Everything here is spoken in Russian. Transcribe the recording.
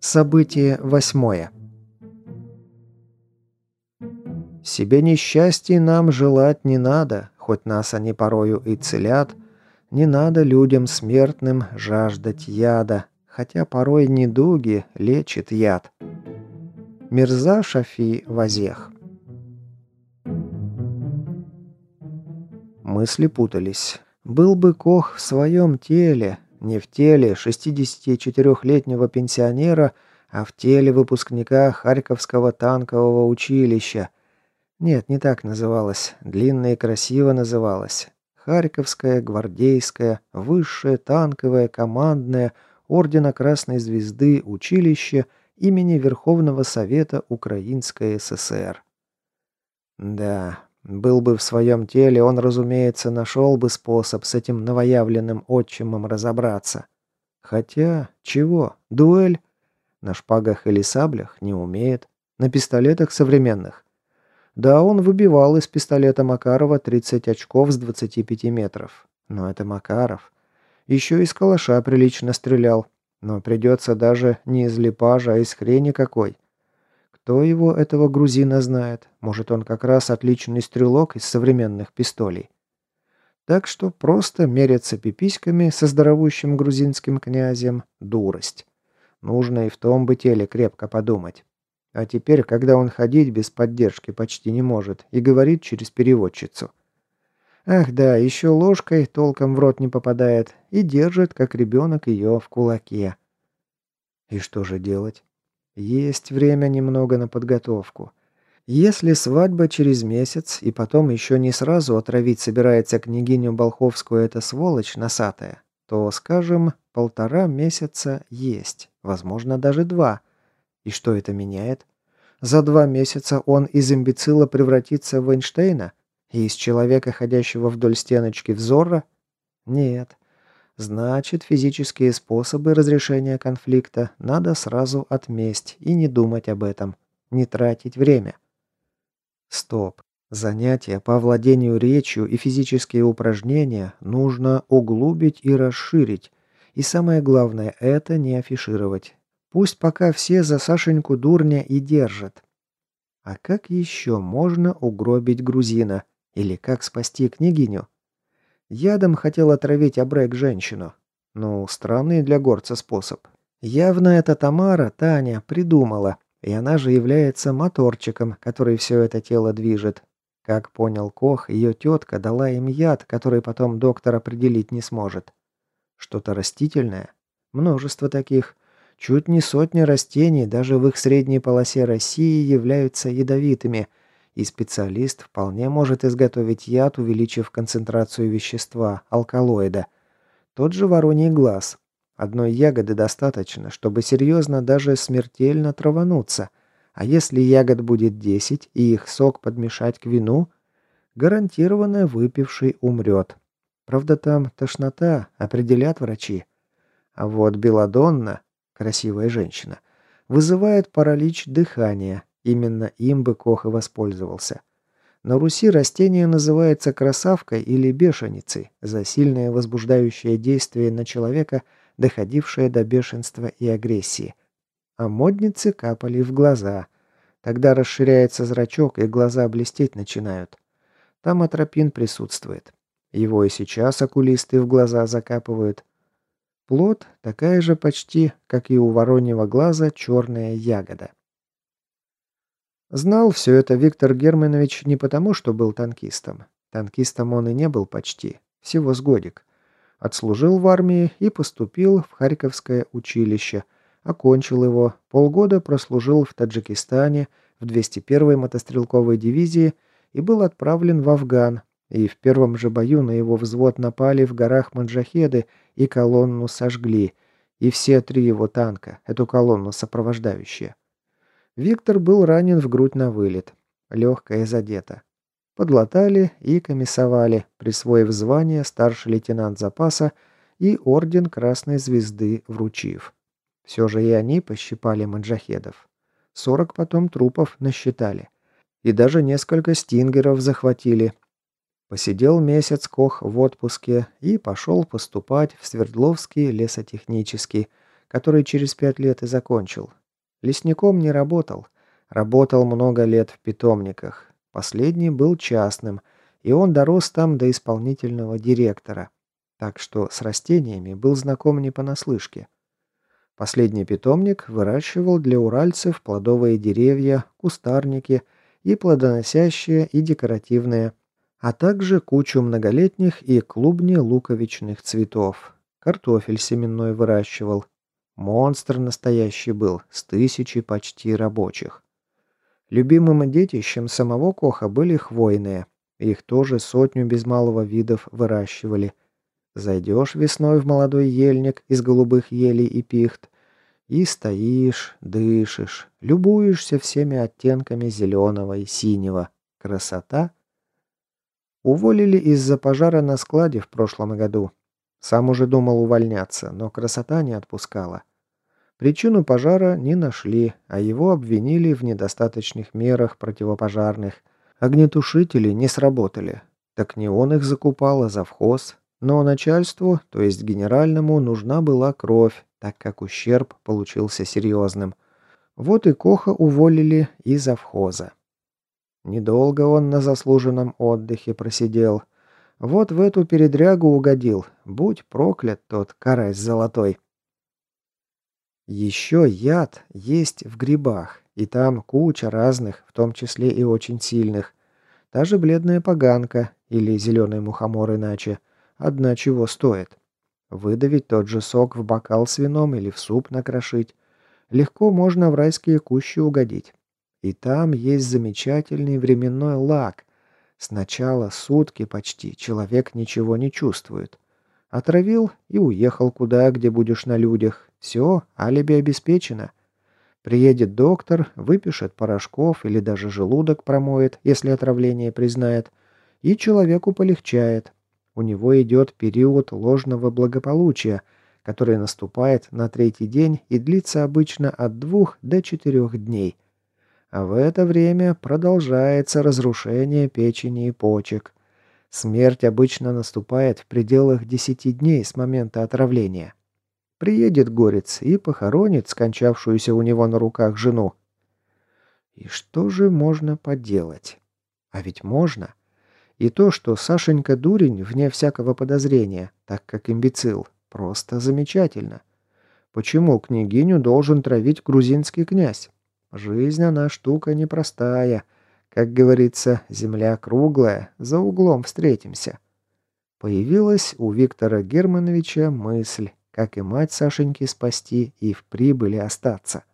Событие восьмое. Себе несчастья нам желать не надо, хоть нас они порою и целят. Не надо людям смертным жаждать яда, хотя порой недуги лечит яд. Мирза Шафи Вазех Мысли путались. Был бы Кох в своем теле, не в теле 64-летнего пенсионера, а в теле выпускника Харьковского танкового училища. Нет, не так называлось. Длинно и красиво называлось. Харьковское, гвардейское, высшее танковое, командное, ордена Красной Звезды училище имени Верховного Совета Украинской ССР. Да, был бы в своем теле, он, разумеется, нашел бы способ с этим новоявленным отчимом разобраться. Хотя, чего, дуэль? На шпагах или саблях не умеет. На пистолетах современных. Да, он выбивал из пистолета Макарова 30 очков с 25 метров. Но это Макаров. Еще из калаша прилично стрелял. Но придется даже не из липажа, а из хрени какой. Кто его, этого грузина, знает? Может, он как раз отличный стрелок из современных пистолей. Так что просто меряться пиписьками со здоровущим грузинским князем – дурость. Нужно и в том бы теле крепко подумать. А теперь, когда он ходить без поддержки почти не может и говорит через переводчицу. Ах да, еще ложкой толком в рот не попадает и держит, как ребенок, ее в кулаке. И что же делать? Есть время немного на подготовку. Если свадьба через месяц, и потом еще не сразу отравить собирается княгиню Болховскую эта сволочь носатая, то, скажем, полтора месяца есть, возможно, даже два. И что это меняет? За два месяца он из имбецила превратится в Эйнштейна? И из человека, ходящего вдоль стеночки, взора? Нет. Значит, физические способы разрешения конфликта надо сразу отместь и не думать об этом, не тратить время. Стоп. Занятия по владению речью и физические упражнения нужно углубить и расширить. И самое главное, это не афишировать. Пусть пока все за Сашеньку дурня и держат. А как еще можно угробить грузина? Или как спасти княгиню? Ядом хотел отравить Абрек женщину. Ну, странный для горца способ. Явно это Тамара, Таня, придумала. И она же является моторчиком, который все это тело движет. Как понял Кох, ее тетка дала им яд, который потом доктор определить не сможет. Что-то растительное? Множество таких. Чуть не сотни растений даже в их средней полосе России являются ядовитыми – и специалист вполне может изготовить яд, увеличив концентрацию вещества, алкалоида. Тот же вороний глаз. Одной ягоды достаточно, чтобы серьезно даже смертельно травануться. А если ягод будет 10 и их сок подмешать к вину, гарантированно выпивший умрет. Правда, там тошнота, определят врачи. А вот белладонна, красивая женщина, вызывает паралич дыхания, Именно им бы Кох и воспользовался. На Руси растение называется красавкой или бешеницей за сильное возбуждающее действие на человека, доходившее до бешенства и агрессии. А модницы капали в глаза. Тогда расширяется зрачок, и глаза блестеть начинают. Там атропин присутствует. Его и сейчас окулисты в глаза закапывают. Плод такая же почти, как и у вороньего глаза, черная ягода. Знал все это Виктор Германович не потому, что был танкистом. Танкистом он и не был почти, всего с годик. Отслужил в армии и поступил в Харьковское училище. Окончил его, полгода прослужил в Таджикистане, в 201-й мотострелковой дивизии и был отправлен в Афган. И в первом же бою на его взвод напали в горах Манджахеды и колонну сожгли. И все три его танка, эту колонну сопровождающие. Виктор был ранен в грудь на вылет. Легкая задета. Подлатали и комиссовали, присвоив звание старший лейтенант запаса и орден Красной Звезды вручив. Все же и они пощипали маджахедов. Сорок потом трупов насчитали. И даже несколько стингеров захватили. Посидел месяц Кох в отпуске и пошел поступать в Свердловский лесотехнический, который через пять лет и закончил. Лесником не работал. Работал много лет в питомниках. Последний был частным, и он дорос там до исполнительного директора. Так что с растениями был знаком не понаслышке. Последний питомник выращивал для уральцев плодовые деревья, кустарники и плодоносящие и декоративные, а также кучу многолетних и клубни луковичных цветов. Картофель семенной выращивал. Монстр настоящий был, с тысячи почти рабочих. Любимым детищем самого Коха были хвойные. Их тоже сотню без малого видов выращивали – Зайдешь весной в молодой ельник из голубых елей и пихт, и стоишь, дышишь, любуешься всеми оттенками зеленого и синего. Красота? Уволили из-за пожара на складе в прошлом году. Сам уже думал увольняться, но красота не отпускала. Причину пожара не нашли, а его обвинили в недостаточных мерах противопожарных. Огнетушители не сработали. Так не он их закупал, а завхоз. Но начальству, то есть генеральному, нужна была кровь, так как ущерб получился серьезным. Вот и Коха уволили из завхоза. Недолго он на заслуженном отдыхе просидел. Вот в эту передрягу угодил. Будь проклят тот карась золотой. Еще яд есть в грибах, и там куча разных, в том числе и очень сильных. Та же бледная поганка, или зеленый мухомор иначе – Одна чего стоит. Выдавить тот же сок в бокал с вином или в суп накрошить. Легко можно в райские кущи угодить. И там есть замечательный временной лак. Сначала сутки почти человек ничего не чувствует. Отравил и уехал куда, где будешь на людях. Все, алиби обеспечено. Приедет доктор, выпишет порошков или даже желудок промоет, если отравление признает, и человеку полегчает. У него идет период ложного благополучия, который наступает на третий день и длится обычно от двух до четырех дней. А в это время продолжается разрушение печени и почек. Смерть обычно наступает в пределах десяти дней с момента отравления. Приедет горец и похоронит скончавшуюся у него на руках жену. И что же можно поделать? А ведь можно. И то, что Сашенька дурень, вне всякого подозрения, так как имбецил, просто замечательно. Почему княгиню должен травить грузинский князь? Жизнь она штука непростая. Как говорится, земля круглая, за углом встретимся. Появилась у Виктора Германовича мысль, как и мать Сашеньки спасти и в прибыли остаться.